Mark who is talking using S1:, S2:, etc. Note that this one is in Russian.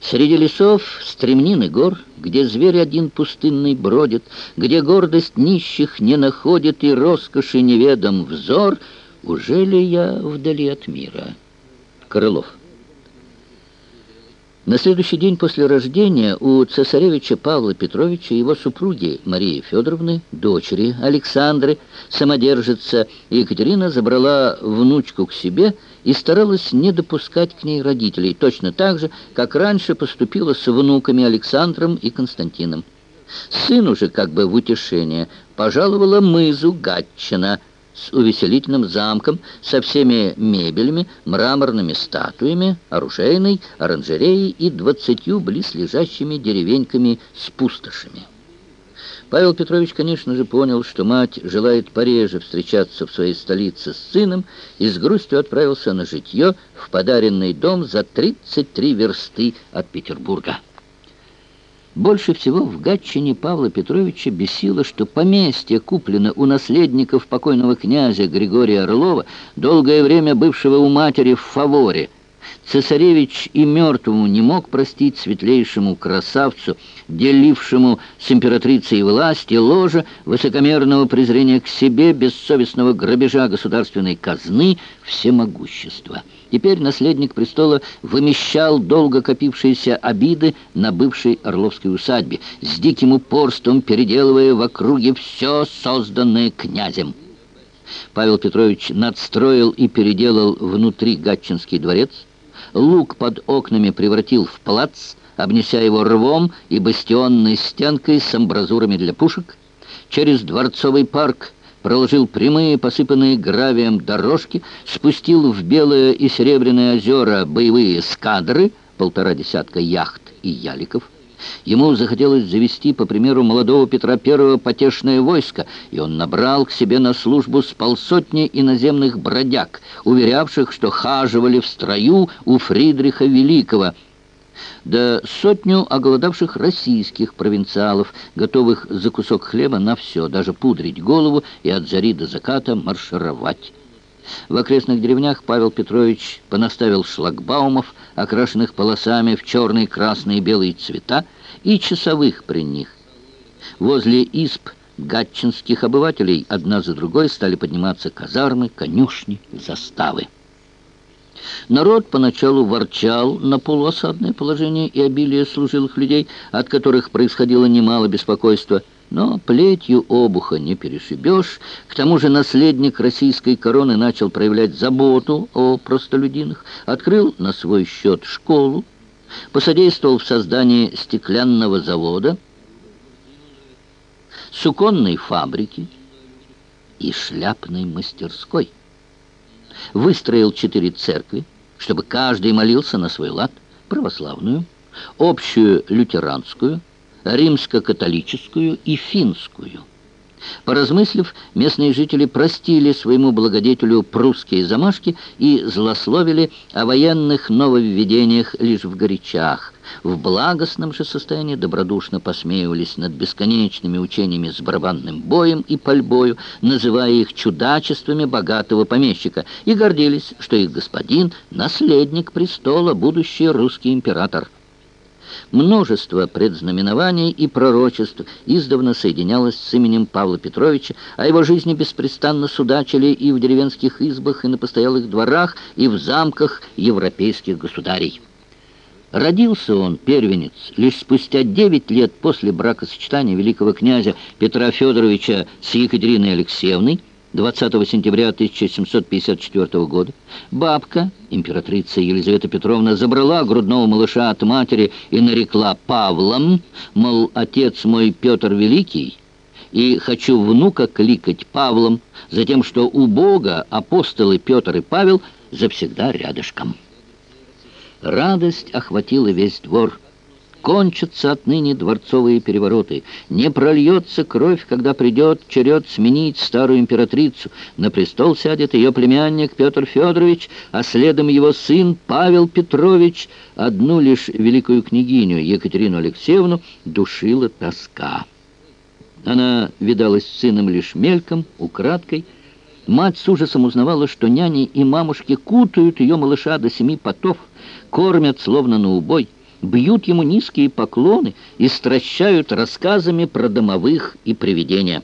S1: Среди лесов, стремнин и гор, где зверь один пустынный бродит, где гордость нищих не находит и роскоши неведом взор, уже ли я вдали от мира? Крылов. На следующий день после рождения у цесаревича Павла Петровича и его супруги Марии Федоровны, дочери Александры, самодержица Екатерина забрала внучку к себе и старалась не допускать к ней родителей, точно так же, как раньше поступила с внуками Александром и Константином. Сын уже как бы в утешение пожаловала мызу Гатчина – с увеселительным замком, со всеми мебелями, мраморными статуями, оружейной, оранжереей и двадцатью близлежащими деревеньками с пустошами. Павел Петрович, конечно же, понял, что мать желает пореже встречаться в своей столице с сыном и с грустью отправился на житье в подаренный дом за 33 версты от Петербурга. Больше всего в Гатчине Павла Петровича бесило, что поместье куплено у наследников покойного князя Григория Орлова, долгое время бывшего у матери в фаворе – Цесаревич и мертвому не мог простить светлейшему красавцу, делившему с императрицей власть и ложа, высокомерного презрения к себе, бессовестного грабежа государственной казны, всемогущества. Теперь наследник престола вымещал долго копившиеся обиды на бывшей Орловской усадьбе, с диким упорством переделывая в округе все созданное князем. Павел Петрович надстроил и переделал внутри Гатчинский дворец, луг под окнами превратил в плац, обнеся его рвом и бастионной стенкой с амбразурами для пушек, через дворцовый парк проложил прямые, посыпанные гравием дорожки, спустил в белое и серебряное озера боевые скадры, полтора десятка яхт и яликов, Ему захотелось завести, по примеру молодого Петра I, потешное войско, и он набрал к себе на службу с полсотни иноземных бродяг, уверявших, что хаживали в строю у Фридриха Великого, да сотню оголодавших российских провинциалов, готовых за кусок хлеба на все, даже пудрить голову и от зари до заката маршировать. В окрестных деревнях Павел Петрович понаставил шлагбаумов, окрашенных полосами в черные, красные и белые цвета, и часовых при них. Возле исп гатчинских обывателей одна за другой стали подниматься казармы, конюшни, заставы. Народ поначалу ворчал на полуосадное положение и обилие служилых людей, от которых происходило немало беспокойства – но плетью обуха не перешибешь. К тому же наследник российской короны начал проявлять заботу о простолюдинах, открыл на свой счет школу, посодействовал в создании стеклянного завода, суконной фабрики и шляпной мастерской. Выстроил четыре церкви, чтобы каждый молился на свой лад, православную, общую лютеранскую, римско-католическую и финскую. Поразмыслив, местные жители простили своему благодетелю прусские замашки и злословили о военных нововведениях лишь в горячах. В благостном же состоянии добродушно посмеивались над бесконечными учениями с барабанным боем и пальбою, называя их чудачествами богатого помещика, и гордились, что их господин — наследник престола, будущий русский император. Множество предзнаменований и пророчеств издавна соединялось с именем Павла Петровича, а его жизни беспрестанно судачили и в деревенских избах, и на постоялых дворах, и в замках европейских государей. Родился он, первенец, лишь спустя девять лет после бракосочетания великого князя Петра Федоровича с Екатериной Алексеевной, 20 сентября 1754 года бабка, императрица Елизавета Петровна, забрала грудного малыша от матери и нарекла Павлом, мол, отец мой Петр Великий, и хочу внука кликать Павлом, за тем, что у Бога апостолы Петр и Павел завсегда рядышком. Радость охватила весь двор. Кончатся отныне дворцовые перевороты. Не прольется кровь, когда придет черед сменить старую императрицу. На престол сядет ее племянник Петр Федорович, а следом его сын Павел Петрович. Одну лишь великую княгиню Екатерину Алексеевну душила тоска. Она видалась с сыном лишь мельком, украдкой. Мать с ужасом узнавала, что няни и мамушки кутают ее малыша до семи потов, кормят словно на убой, бьют ему низкие поклоны и стращают рассказами про домовых и привидения.